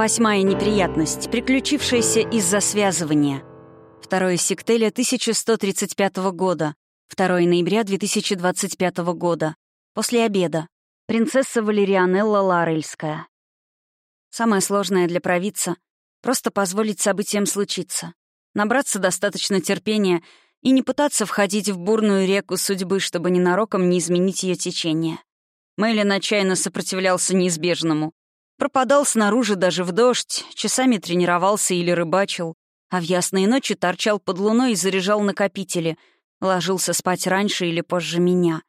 Восьмая неприятность, приключившаяся из-за связывания. 2 сектеля 1135 года. 2 ноября 2025 года. После обеда. Принцесса Валерианелла Ларельская. Самое сложное для провидца — просто позволить событиям случиться. Набраться достаточно терпения и не пытаться входить в бурную реку судьбы, чтобы ненароком не изменить ее течение. Мэйлин отчаянно сопротивлялся неизбежному. Пропадал снаружи даже в дождь, часами тренировался или рыбачил, а в ясные ночи торчал под луной и заряжал накопители, ложился спать раньше или позже меня.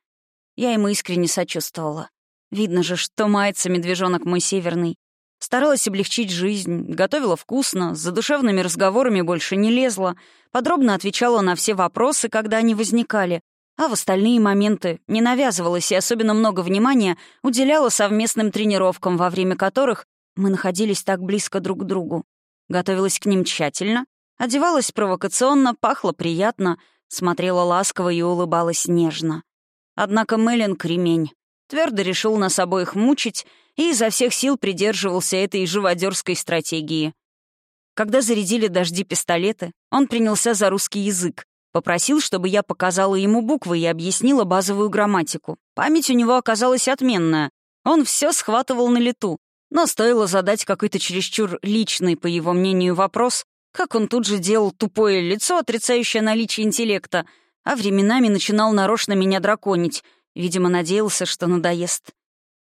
Я ему искренне сочувствовала. Видно же, что мается медвежонок мой северный. Старалась облегчить жизнь, готовила вкусно, с задушевными разговорами больше не лезла, подробно отвечала на все вопросы, когда они возникали, а в остальные моменты не навязывалась и особенно много внимания уделяла совместным тренировкам, во время которых мы находились так близко друг к другу. Готовилась к ним тщательно, одевалась провокационно, пахла приятно, смотрела ласково и улыбалась нежно. Однако Мэлен — кремень твердо решил нас обоих мучить и изо всех сил придерживался этой живодерской стратегии. Когда зарядили дожди пистолеты, он принялся за русский язык, попросил, чтобы я показала ему буквы и объяснила базовую грамматику. Память у него оказалась отменная. Он все схватывал на лету, но стоило задать какой-то чересчур личный, по его мнению, вопрос, как он тут же делал тупое лицо, отрицающее наличие интеллекта, а временами начинал нарочно меня драконить — Видимо, надеялся, что надоест.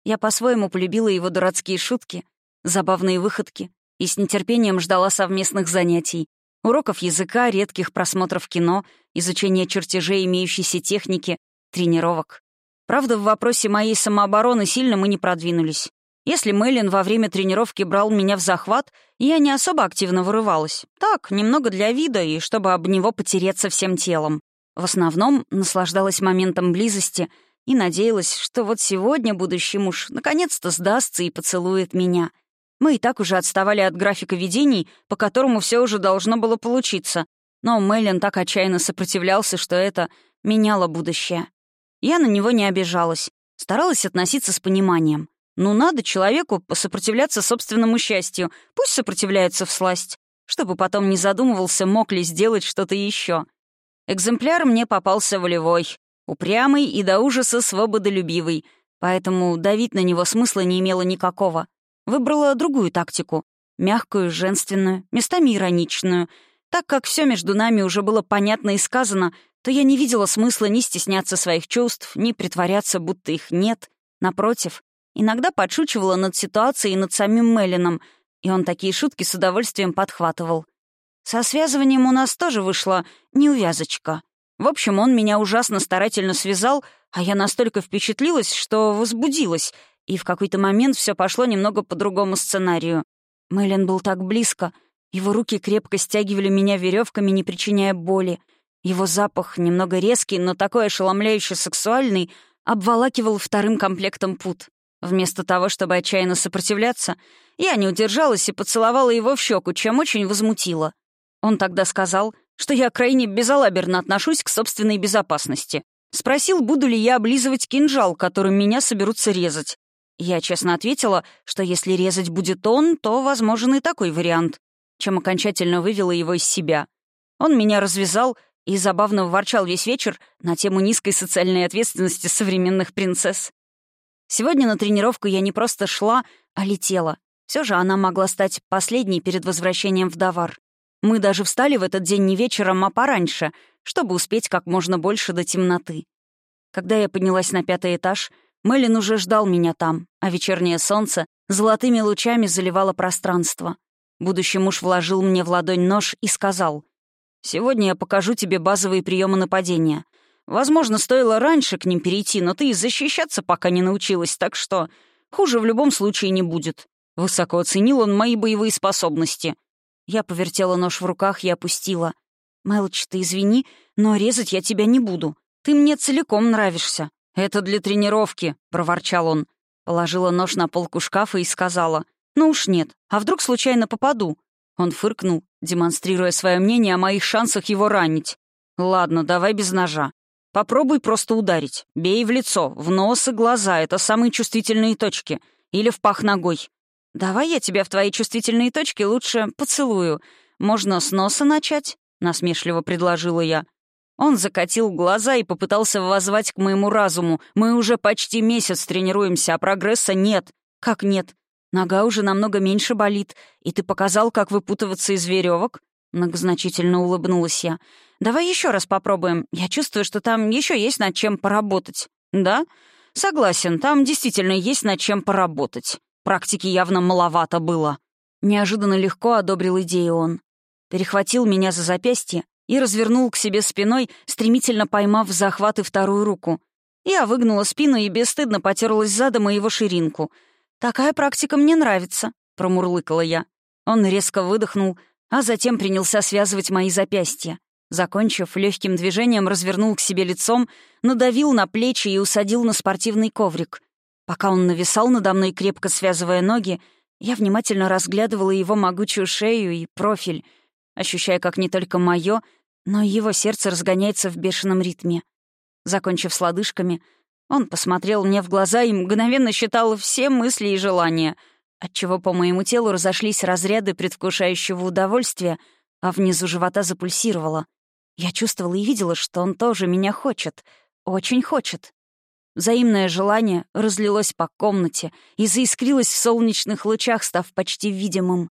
Я по-своему полюбила его дурацкие шутки, забавные выходки и с нетерпением ждала совместных занятий, уроков языка, редких просмотров кино, изучения чертежей имеющейся техники, тренировок. Правда, в вопросе моей самообороны сильно мы не продвинулись. Если Мэйлин во время тренировки брал меня в захват, я не особо активно вырывалась. Так, немного для вида и чтобы об него потереться всем телом. В основном наслаждалась моментом близости — и надеялась, что вот сегодня будущий муж наконец-то сдастся и поцелует меня. Мы и так уже отставали от графика видений, по которому все уже должно было получиться, но Мэлен так отчаянно сопротивлялся, что это меняло будущее. Я на него не обижалась, старалась относиться с пониманием. Ну, надо человеку посопротивляться собственному счастью, пусть сопротивляется в сласть, чтобы потом не задумывался, мог ли сделать что-то еще. Экземпляр мне попался волевой, Упрямый и до ужаса свободолюбивый, поэтому давить на него смысла не имело никакого. Выбрала другую тактику. Мягкую, женственную, местами ироничную. Так как все между нами уже было понятно и сказано, то я не видела смысла ни стесняться своих чувств, ни притворяться, будто их нет. Напротив, иногда подшучивала над ситуацией и над самим Меллином, и он такие шутки с удовольствием подхватывал. Со связыванием у нас тоже вышла неувязочка. В общем, он меня ужасно старательно связал, а я настолько впечатлилась, что возбудилась, и в какой-то момент все пошло немного по другому сценарию. Мэлен был так близко, его руки крепко стягивали меня веревками, не причиняя боли. Его запах, немного резкий, но такой ошеломляюще сексуальный, обволакивал вторым комплектом пут. Вместо того, чтобы отчаянно сопротивляться, я не удержалась и поцеловала его в щеку, чем очень возмутила. Он тогда сказал, что я крайне безалаберно отношусь к собственной безопасности. Спросил, буду ли я облизывать кинжал, которым меня соберутся резать. Я честно ответила, что если резать будет он, то возможен и такой вариант, чем окончательно вывела его из себя. Он меня развязал и забавно ворчал весь вечер на тему низкой социальной ответственности современных принцесс. Сегодня на тренировку я не просто шла, а летела. Все же она могла стать последней перед возвращением в Давар. Мы даже встали в этот день не вечером, а пораньше, чтобы успеть как можно больше до темноты. Когда я поднялась на пятый этаж, Мэлен уже ждал меня там, а вечернее солнце золотыми лучами заливало пространство. Будущий муж вложил мне в ладонь нож и сказал, «Сегодня я покажу тебе базовые приемы нападения. Возможно, стоило раньше к ним перейти, но ты и защищаться пока не научилась, так что хуже в любом случае не будет». Высоко оценил он мои боевые способности — я повертела нож в руках и опустила. «Мелч, ты извини, но резать я тебя не буду. Ты мне целиком нравишься». «Это для тренировки», — проворчал он. Положила нож на полку шкафа и сказала. «Ну уж нет. А вдруг случайно попаду?» Он фыркнул, демонстрируя свое мнение о моих шансах его ранить. «Ладно, давай без ножа». Попробуй просто ударить. Бей в лицо, в нос и глаза — это самые чувствительные точки. Или в пах ногой. Давай я тебя в твои чувствительные точки лучше поцелую. Можно с носа начать?» — насмешливо предложила я. Он закатил глаза и попытался воззвать к моему разуму. «Мы уже почти месяц тренируемся, а прогресса нет». «Как нет? Нога уже намного меньше болит, и ты показал, как выпутываться из веревок. Многозначительно улыбнулась я. «Давай еще раз попробуем. Я чувствую, что там еще есть над чем поработать». «Да? Согласен, там действительно есть над чем поработать. Практики явно маловато было». Неожиданно легко одобрил идею он. Перехватил меня за запястье и развернул к себе спиной, стремительно поймав в захват и вторую руку. Я выгнула спину и бесстыдно потерлась задом и его ширинку. «Такая практика мне нравится», — промурлыкала я. Он резко выдохнул, а затем принялся связывать мои запястья. Закончив, легким движением развернул к себе лицом, надавил на плечи и усадил на спортивный коврик. Пока он нависал надо мной, крепко связывая ноги, я внимательно разглядывала его могучую шею и профиль, ощущая, как не только мое, но его сердце разгоняется в бешеном ритме. Закончив с лодыжками, он посмотрел мне в глаза и мгновенно считал все мысли и желания, отчего по моему телу разошлись разряды предвкушающего удовольствия, а внизу живота запульсировало. Я чувствовала и видела, что он тоже меня хочет, очень хочет. Взаимное желание разлилось по комнате и заискрилось в солнечных лучах, став почти видимым.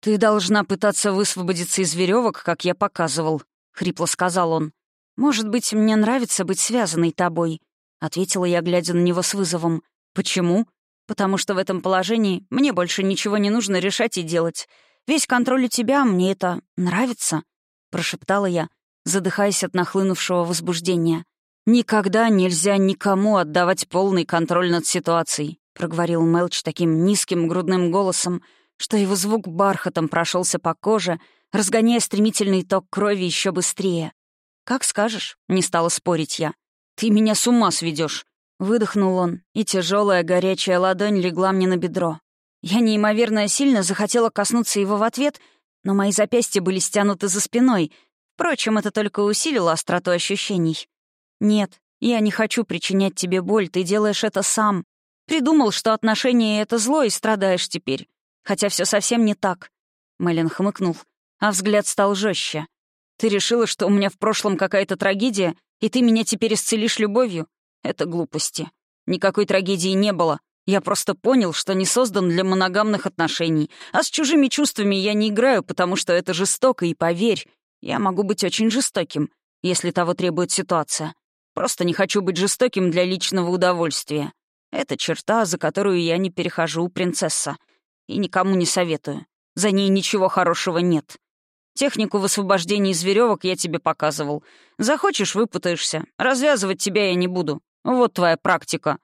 «Ты должна пытаться высвободиться из веревок, как я показывал», хрипло сказал он. «Может быть, мне нравится быть связанной тобой», — ответила я, глядя на него с вызовом. «Почему?» «Потому что в этом положении мне больше ничего не нужно решать и делать. Весь контроль у тебя, мне это нравится», — прошептала я, задыхаясь от нахлынувшего возбуждения. «Никогда нельзя никому отдавать полный контроль над ситуацией», — проговорил Мелч таким низким грудным голосом, что его звук бархатом прошелся по коже — разгоняя стремительный ток крови еще быстрее. «Как скажешь», — не стала спорить я. «Ты меня с ума сведешь. Выдохнул он, и тяжелая горячая ладонь легла мне на бедро. Я неимоверно сильно захотела коснуться его в ответ, но мои запястья были стянуты за спиной. Впрочем, это только усилило остроту ощущений. «Нет, я не хочу причинять тебе боль, ты делаешь это сам. Придумал, что отношения — это зло, и страдаешь теперь. Хотя все совсем не так». Мэлен хмыкнул, а взгляд стал жестче. «Ты решила, что у меня в прошлом какая-то трагедия, и ты меня теперь исцелишь любовью? Это глупости. Никакой трагедии не было. Я просто понял, что не создан для моногамных отношений. А с чужими чувствами я не играю, потому что это жестоко, и поверь, я могу быть очень жестоким, если того требует ситуация. Просто не хочу быть жестоким для личного удовольствия. Это черта, за которую я не перехожу, принцесса. И никому не советую. За ней ничего хорошего нет. Технику высвобождения из веревок я тебе показывал. Захочешь — выпутаешься. Развязывать тебя я не буду. Вот твоя практика».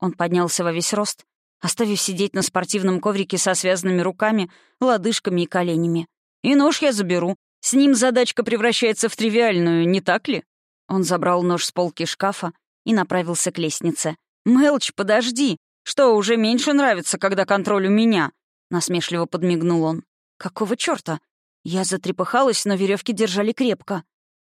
Он поднялся во весь рост, оставив сидеть на спортивном коврике со связанными руками, лодыжками и коленями. «И нож я заберу. С ним задачка превращается в тривиальную, не так ли?» Он забрал нож с полки шкафа и направился к лестнице. «Мелч, подожди! Что, уже меньше нравится, когда контроль у меня?» Насмешливо подмигнул он. «Какого чёрта? Я затрепыхалась, но веревки держали крепко.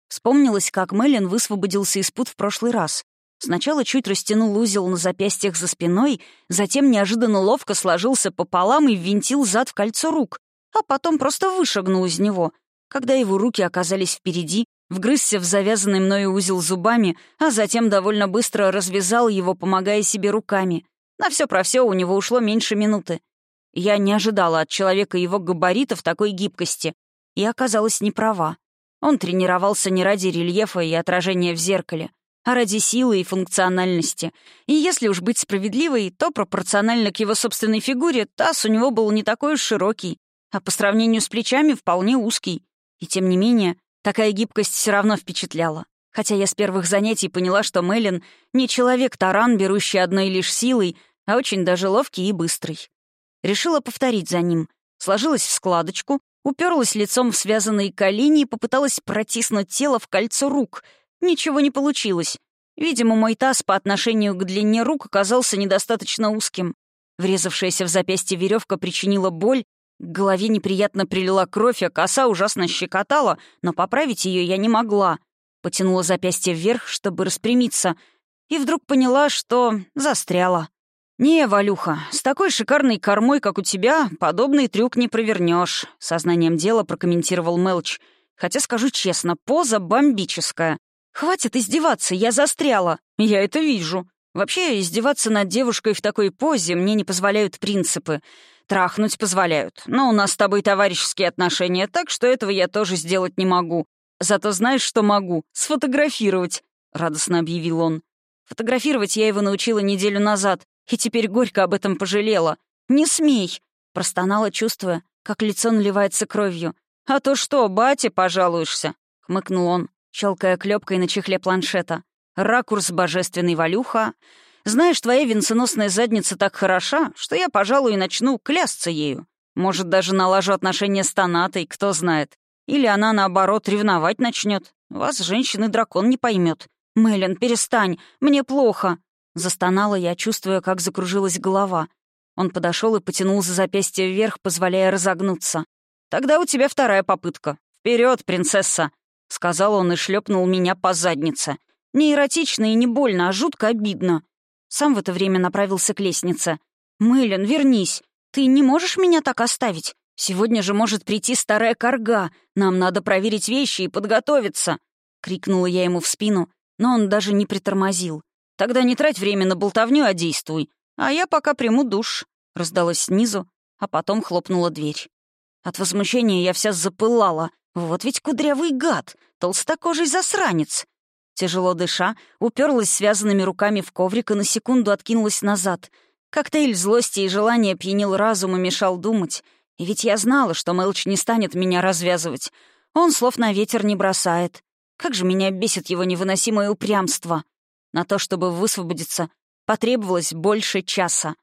Вспомнилось, как Мэлен высвободился из пут в прошлый раз. Сначала чуть растянул узел на запястьях за спиной, затем неожиданно ловко сложился пополам и ввинтил зад в кольцо рук, а потом просто вышагнул из него. Когда его руки оказались впереди, вгрызся в завязанный мною узел зубами, а затем довольно быстро развязал его, помогая себе руками. На все про все у него ушло меньше минуты. Я не ожидала от человека его габаритов такой гибкости и оказалась неправа. Он тренировался не ради рельефа и отражения в зеркале, а ради силы и функциональности. И если уж быть справедливой, то пропорционально к его собственной фигуре таз у него был не такой уж широкий, а по сравнению с плечами вполне узкий. И тем не менее, такая гибкость все равно впечатляла. Хотя я с первых занятий поняла, что Мэлен не человек-таран, берущий одной лишь силой, а очень даже ловкий и быстрый. Решила повторить за ним. Сложилась в складочку, уперлась лицом в связанные колени и попыталась протиснуть тело в кольцо рук. Ничего не получилось. Видимо, мой таз по отношению к длине рук оказался недостаточно узким. Врезавшаяся в запястье веревка причинила боль, к голове неприятно прилила кровь, а коса ужасно щекотала, но поправить ее я не могла. Потянула запястье вверх, чтобы распрямиться, и вдруг поняла, что застряла. «Не, Валюха, с такой шикарной кормой, как у тебя, подобный трюк не провернешь», — сознанием дела прокомментировал Мелч. «Хотя, скажу честно, поза бомбическая. Хватит издеваться, я застряла. Я это вижу. Вообще, издеваться над девушкой в такой позе мне не позволяют принципы. Трахнуть позволяют. Но у нас с тобой товарищеские отношения, так что этого я тоже сделать не могу. Зато знаешь, что могу? Сфотографировать», — радостно объявил он. Фотографировать я его научила неделю назад, и теперь горько об этом пожалела. «Не смей!» — простонала, чувствуя, как лицо наливается кровью. «А то что, бате пожалуешься?» — хмыкнул он, щелкая клепкой на чехле планшета. «Ракурс божественный Валюха. Знаешь, твоя венценосная задница так хороша, что я, пожалуй, начну клясться ею. Может, даже налажу отношения с Танатой, кто знает. Или она, наоборот, ревновать начнет. Вас, женщины, дракон не поймет. Мэлен, перестань, мне плохо. Застонала я, чувствуя, как закружилась голова. Он подошел и потянул за запястье вверх, позволяя разогнуться. «Тогда у тебя вторая попытка. Вперед, принцесса!» — сказал он и шлепнул меня по заднице. Не эротично и не больно, а жутко обидно. Сам в это время направился к лестнице. «Мэлен, вернись. Ты не можешь меня так оставить? Сегодня же может прийти старая корга. Нам надо проверить вещи и подготовиться!» — крикнула я ему в спину, но он даже не притормозил. «Тогда не трать время на болтовню, а действуй. А я пока приму душ», — раздалось снизу, а потом хлопнула дверь. От возмущения я вся запылала. Вот ведь кудрявый гад, толстокожий засранец. Тяжело дыша, уперлась связанными руками в коврик и на секунду откинулась назад. Коктейль злости и желания пьянил разум и мешал думать. И ведь я знала, что Мэлч не станет меня развязывать. Он слов на ветер не бросает. Как же меня бесит его невыносимое упрямство. На то, чтобы высвободиться, потребовалось больше часа.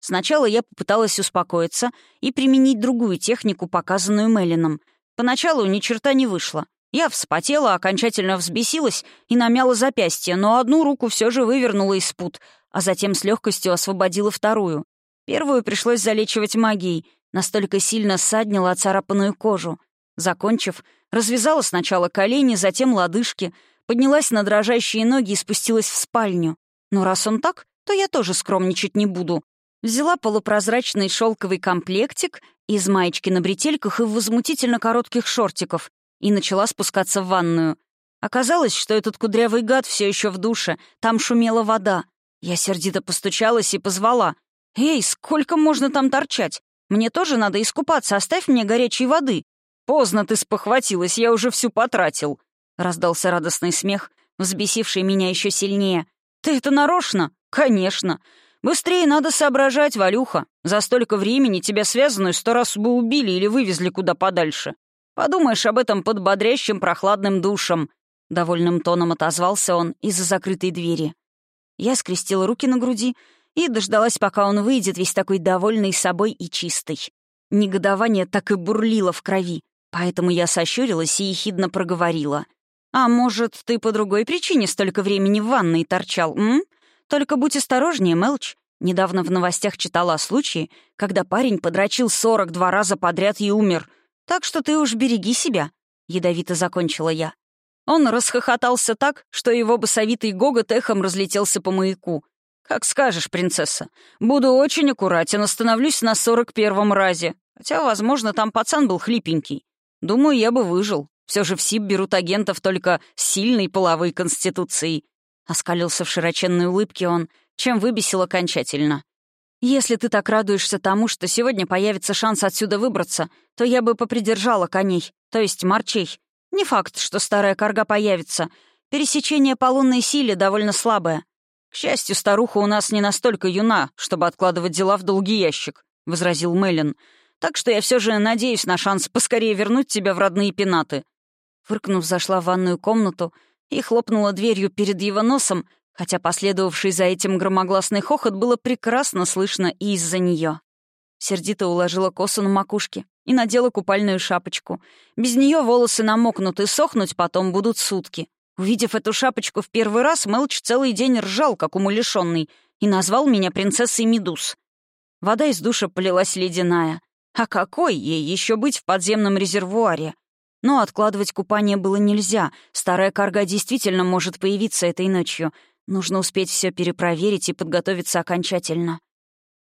Сначала я попыталась успокоиться и применить другую технику, показанную Меллином. Поначалу ни черта не вышло. Я вспотела, окончательно взбесилась и намяла запястье, но одну руку все же вывернула из пут, а затем с легкостью освободила вторую. Первую пришлось залечивать магией, настолько сильно ссаднила оцарапанную кожу. Закончив, развязала сначала колени, затем лодыжки, поднялась на дрожащие ноги и спустилась в спальню. Но раз он так, то я тоже скромничать не буду. Взяла полупрозрачный шелковый комплектик из маечки на бретельках и возмутительно коротких шортиков и начала спускаться в ванную. Оказалось, что этот кудрявый гад все еще в душе, там шумела вода. Я сердито постучалась и позвала. «Эй, сколько можно там торчать? Мне тоже надо искупаться, оставь мне горячей воды». «Поздно ты спохватилась, я уже всю потратил», — раздался радостный смех, взбесивший меня еще сильнее. «Ты это нарочно?» «Конечно. Быстрее надо соображать, Валюха. За столько времени тебя связанную сто раз бы убили или вывезли куда подальше. Подумаешь об этом под бодрящим прохладным душем», — довольным тоном отозвался он из-за закрытой двери. Я скрестила руки на груди и дождалась, пока он выйдет весь такой довольный собой и чистый. Негодование так и бурлило в крови, поэтому я сощурилась и ехидно проговорила. «А может, ты по другой причине столько времени в ванной торчал, м? Только будь осторожнее, Мелч. Недавно в новостях читала о случае, когда парень подрочил 42 раза подряд и умер. Так что ты уж береги себя», — ядовито закончила я. Он расхохотался так, что его басовитый гогот эхом разлетелся по маяку. «Как скажешь, принцесса. Буду очень аккуратен, остановлюсь на сорок первом разе. Хотя, возможно, там пацан был хлипенький. Думаю, я бы выжил. Все же в СИП берут агентов только с сильной половой конституцией». Оскалился в широченной улыбке он, чем выбесил окончательно. «Если ты так радуешься тому, что сегодня появится шанс отсюда выбраться, то я бы попридержала коней, то есть марчей. Не факт, что старая корга появится. Пересечение по лунной силе довольно слабое. К счастью, старуха у нас не настолько юна, чтобы откладывать дела в долгий ящик», — возразил Меллин. «Так что я все же надеюсь на шанс поскорее вернуть тебя в родные пенаты». Фыркнув, зашла в ванную комнату и хлопнула дверью перед его носом, хотя последовавший за этим громогласный хохот было прекрасно слышно и из-за нее. Сердито уложила косу на макушке и надела купальную шапочку. Без нее волосы намокнут, и сохнуть потом будут сутки. Увидев эту шапочку в первый раз, Мелч целый день ржал, как умалишенный, и назвал меня принцессой Медуз. Вода из душа полилась ледяная. А какой ей еще быть в подземном резервуаре? Но откладывать купание было нельзя. Старая карга действительно может появиться этой ночью. Нужно успеть все перепроверить и подготовиться окончательно.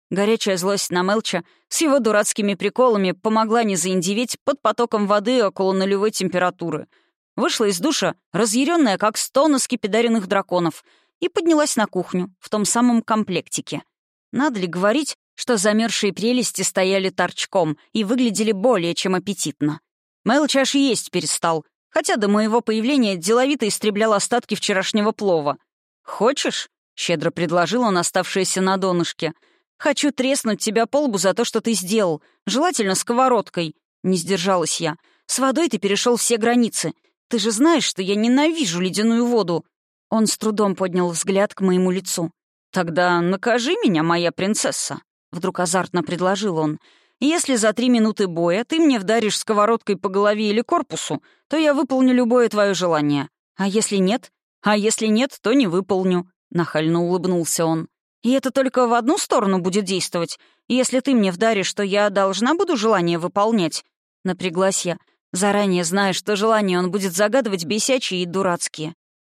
Горячая злость на Мелча с его дурацкими приколами помогла не заиндеветь под потоком воды около нулевой температуры. Вышла из душа, разъяренная, как сто скипидаренных драконов, и поднялась на кухню в том самом комплектике. Надо ли говорить, что замерзшие прелести стояли торчком и выглядели более чем аппетитно? Мелч аж есть перестал, хотя до моего появления деловито истреблял остатки вчерашнего плова. «Хочешь?» — щедро предложил он оставшееся на донышке — Хочу треснуть тебя по лбу за то, что ты сделал. Желательно сковородкой. Не сдержалась я. С водой ты перешел все границы. Ты же знаешь, что я ненавижу ледяную воду. Он с трудом поднял взгляд к моему лицу. «Тогда накажи меня, моя принцесса», — вдруг азартно предложил он. «Если за три минуты боя ты мне вдаришь сковородкой по голове или корпусу, то я выполню любое твое желание. А если нет? А если нет, то не выполню», — нахально улыбнулся он. И это только в одну сторону будет действовать. Если ты мне вдаришь, то я должна буду желание выполнять. Напряглась я, заранее зная, что желания он будет загадывать бесячие и дурацкие.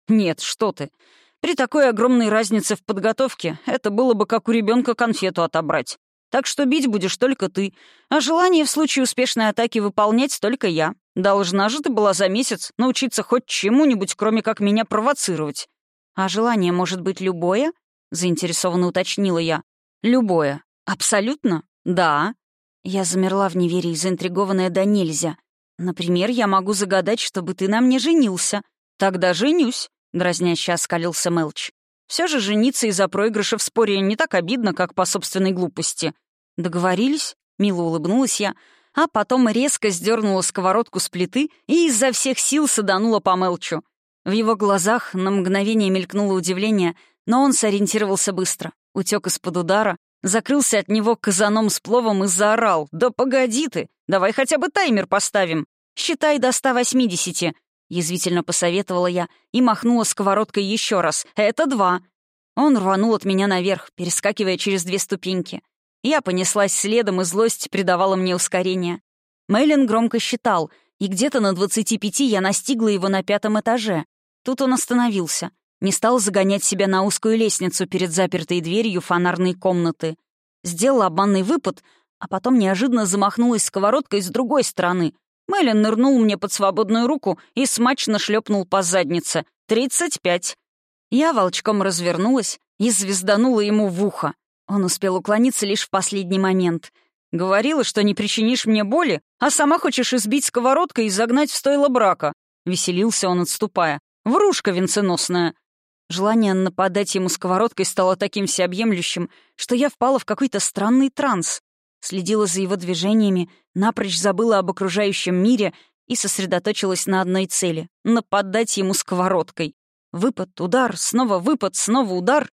Нет, что ты. При такой огромной разнице в подготовке это было бы как у ребенка конфету отобрать. Так что бить будешь только ты, а желание в случае успешной атаки выполнять только я. Должна же ты была за месяц научиться хоть чему-нибудь, кроме как меня провоцировать. А желание может быть любое? — заинтересованно уточнила я. «Любое. Абсолютно? Да». Я замерла в неверии, заинтригованная до нельзя. «Например, я могу загадать, чтобы ты на мне женился. Тогда женюсь», — дразняще оскалился Мелч. Все же жениться из-за проигрыша в споре не так обидно, как по собственной глупости. «Договорились?» — мило улыбнулась я, а потом резко сдернула сковородку с плиты и изо всех сил саданула по Мелчу. В его глазах на мгновение мелькнуло удивление, но он сориентировался быстро, утек из-под удара, закрылся от него казаном с пловом и заорал. «Да погоди ты! Давай хотя бы таймер поставим! Считай до 180!» Язвительно посоветовала я и махнула сковородкой еще раз. «Это два!» Он рванул от меня наверх, перескакивая через две ступеньки. Я понеслась следом, и злость придавала мне ускорение. Мэйлин громко считал, и где-то на 25 я настигла его на пятом этаже. Тут он остановился, не стал загонять себя на узкую лестницу перед запертой дверью фонарной комнаты. Сделал обманный выпад, а потом неожиданно замахнулась сковородкой с другой стороны. Мэлен нырнул мне под свободную руку и смачно шлепнул по заднице. «Тридцать пять». Я волчком развернулась и звезданула ему в ухо. Он успел уклониться лишь в последний момент. «Говорила, что не причинишь мне боли, а сама хочешь избить сковородкой и загнать в стойло брака». Веселился он, отступая. «Врушка венценосная». Желание нападать ему сковородкой стало таким всеобъемлющим, что я впала в какой-то странный транс. Следила за его движениями, напрочь забыла об окружающем мире и сосредоточилась на одной цели — нападать ему сковородкой. Выпад, удар, снова выпад, снова удар.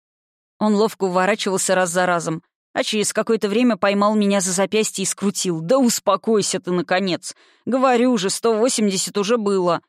Он ловко уворачивался раз за разом, а через какое-то время поймал меня за запястье и скрутил. «Да успокойся ты, наконец! Говорю же, 180 уже было!»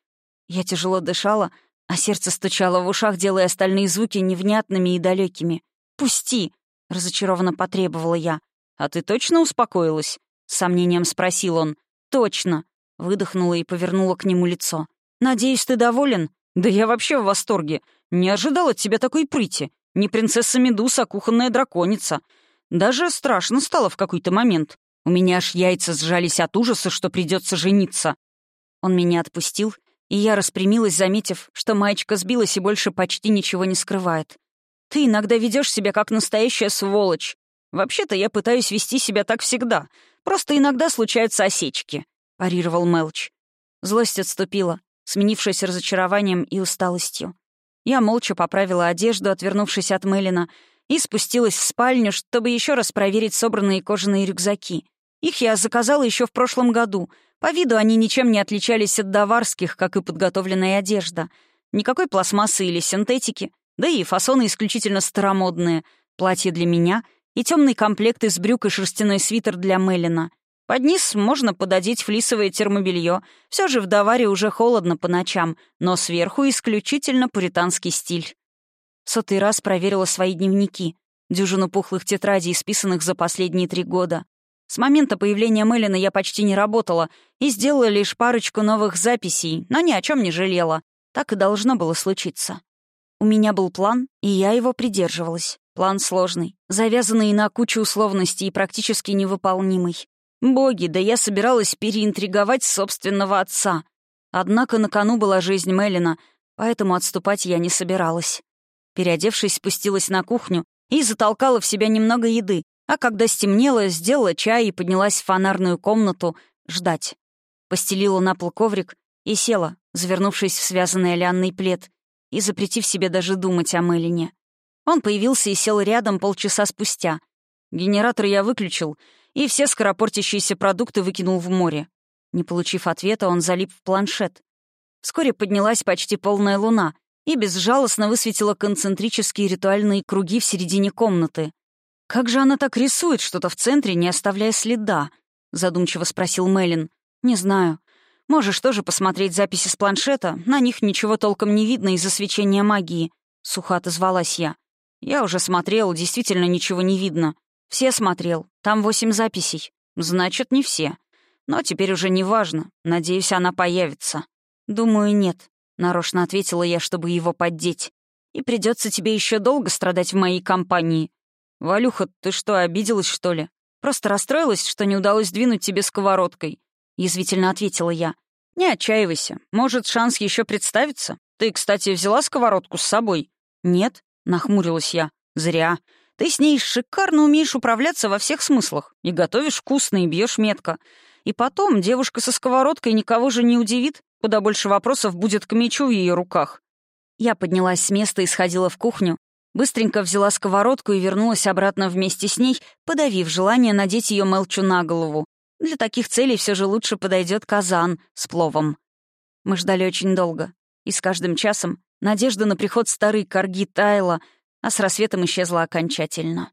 Я тяжело дышала, а сердце стучало в ушах, делая остальные звуки невнятными и далекими. «Пусти!» — разочарованно потребовала я. «А ты точно успокоилась?» — с сомнением спросил он. «Точно!» — выдохнула и повернула к нему лицо. «Надеюсь, ты доволен?» «Да я вообще в восторге. Не ожидал от тебя такой прыти. Не принцесса Медуса, а кухонная драконица. Даже страшно стало в какой-то момент. У меня аж яйца сжались от ужаса, что придется жениться». Он меня отпустил и я распрямилась, заметив, что маечка сбилась и больше почти ничего не скрывает. «Ты иногда ведешь себя как настоящая сволочь. Вообще-то я пытаюсь вести себя так всегда. Просто иногда случаются осечки», — парировал Мелч. Злость отступила, сменившись разочарованием и усталостью. Я молча поправила одежду, отвернувшись от Мелина, и спустилась в спальню, чтобы еще раз проверить собранные кожаные рюкзаки. Их я заказала еще в прошлом году — по виду они ничем не отличались от даварских, как и подготовленная одежда. Никакой пластмассы или синтетики, да и фасоны исключительно старомодные. Платье для меня и темный комплект из брюк и шерстяной свитер для Мелина. Под низ можно пододеть флисовое термобелье. Все же в Даваре уже холодно по ночам, но сверху исключительно пуританский стиль. Сотый раз проверила свои дневники. Дюжину пухлых тетрадей, списанных за последние три года. С момента появления Мелина я почти не работала и сделала лишь парочку новых записей, но ни о чем не жалела. Так и должно было случиться. У меня был план, и я его придерживалась. План сложный, завязанный на кучу условностей и практически невыполнимый. Боги, да я собиралась переинтриговать собственного отца. Однако на кону была жизнь Мелина, поэтому отступать я не собиралась. Переодевшись, спустилась на кухню и затолкала в себя немного еды, а когда стемнело, сделала чай и поднялась в фонарную комнату ждать. Постелила на пол коврик и села, завернувшись в связанный лианный плед, и запретив себе даже думать о Мелине. Он появился и сел рядом полчаса спустя. Генератор я выключил, и все скоропортящиеся продукты выкинул в море. Не получив ответа, он залип в планшет. Вскоре поднялась почти полная луна и безжалостно высветила концентрические ритуальные круги в середине комнаты — «Как же она так рисует что-то в центре, не оставляя следа?» — задумчиво спросил Мелин. «Не знаю. Можешь тоже посмотреть записи с планшета. На них ничего толком не видно из-за свечения магии», — сухо отозвалась я. «Я уже смотрел, действительно ничего не видно. Все смотрел. Там восемь записей. Значит, не все. Но теперь уже не важно. Надеюсь, она появится». «Думаю, нет», — нарочно ответила я, чтобы его поддеть. «И придется тебе еще долго страдать в моей компании. «Валюха, ты что, обиделась, что ли? Просто расстроилась, что не удалось двинуть тебе сковородкой?» — язвительно ответила я. «Не отчаивайся. Может, шанс еще представится? Ты, кстати, взяла сковородку с собой?» «Нет», — нахмурилась я. «Зря. Ты с ней шикарно умеешь управляться во всех смыслах. И готовишь вкусно, и бьешь метко. И потом, девушка со сковородкой никого же не удивит. Куда больше вопросов будет к мечу в ее руках». Я поднялась с места и сходила в кухню, Быстренько взяла сковородку и вернулась обратно вместе с ней, подавив желание надеть ее Мелчу на голову. Для таких целей все же лучше подойдет казан с пловом. Мы ждали очень долго, и с каждым часом надежда на приход старой корги таяла, а с рассветом исчезла окончательно.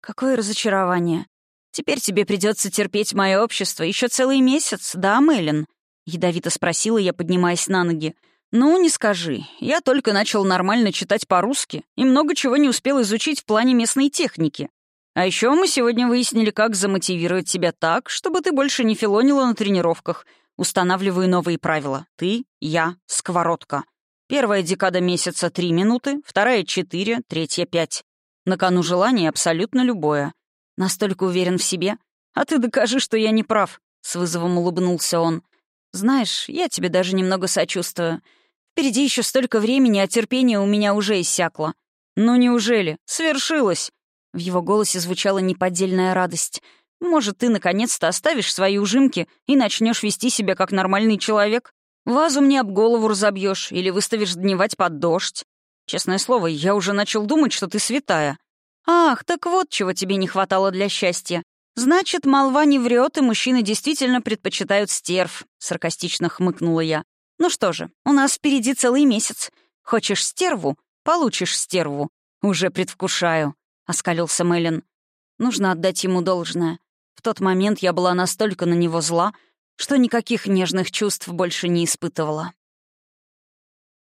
Какое разочарование. Теперь тебе придется терпеть мое общество еще целый месяц, да, Мэлен? Ядовито спросила я, поднимаясь на ноги. «Ну, не скажи. Я только начал нормально читать по-русски и много чего не успел изучить в плане местной техники. А еще мы сегодня выяснили, как замотивировать тебя так, чтобы ты больше не филонила на тренировках. Устанавливаю новые правила. Ты, я, сковородка. Первая декада месяца — три минуты, вторая — четыре, третья — пять. На кону желание абсолютно любое. Настолько уверен в себе. А ты докажи, что я не прав. С вызовом улыбнулся он. Знаешь, я тебе даже немного сочувствую. Впереди еще столько времени, а терпение у меня уже иссякло. Ну неужели? Свершилось!» В его голосе звучала неподдельная радость. «Может, ты наконец-то оставишь свои ужимки и начнешь вести себя как нормальный человек? Вазу мне об голову разобьешь или выставишь дневать под дождь. Честное слово, я уже начал думать, что ты святая. Ах, так вот чего тебе не хватало для счастья. Значит, молва не врет, и мужчины действительно предпочитают стерв», — саркастично хмыкнула я. Ну что же, у нас впереди целый месяц. Хочешь стерву? Получишь стерву. Уже предвкушаю», — оскалился Мэлен. Нужно отдать ему должное. В тот момент я была настолько на него зла, что никаких нежных чувств больше не испытывала.